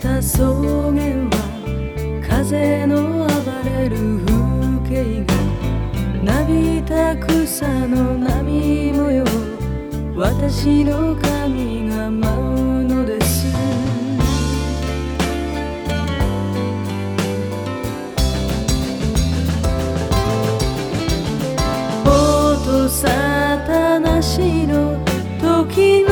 た草原は風の暴れる風景がなびた草の波模様私の髪が舞うのです音沙汰なしの時の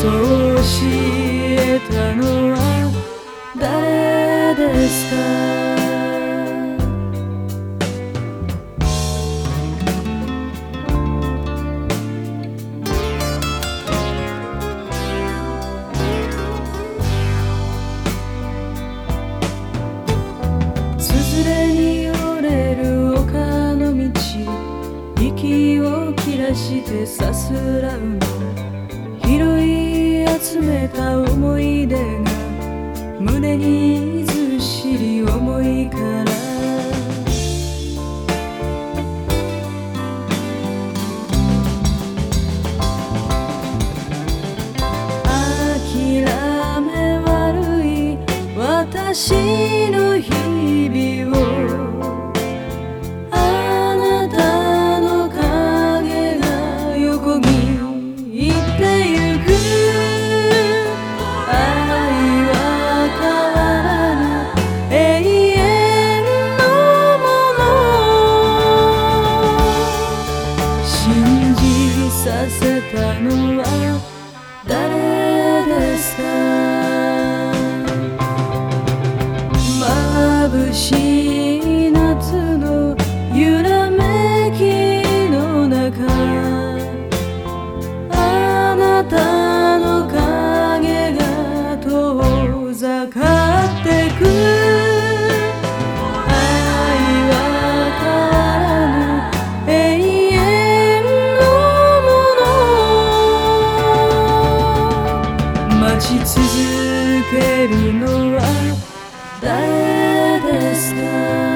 そう教えたのは誰ですか？を切らしてさすらうの拾い集めた思い出が胸にずっしり重いから諦め悪い私の日々をのは誰ですか？眩しい夏の揺らめきの中あなたの影が遠ざかって続けるのは誰ですか？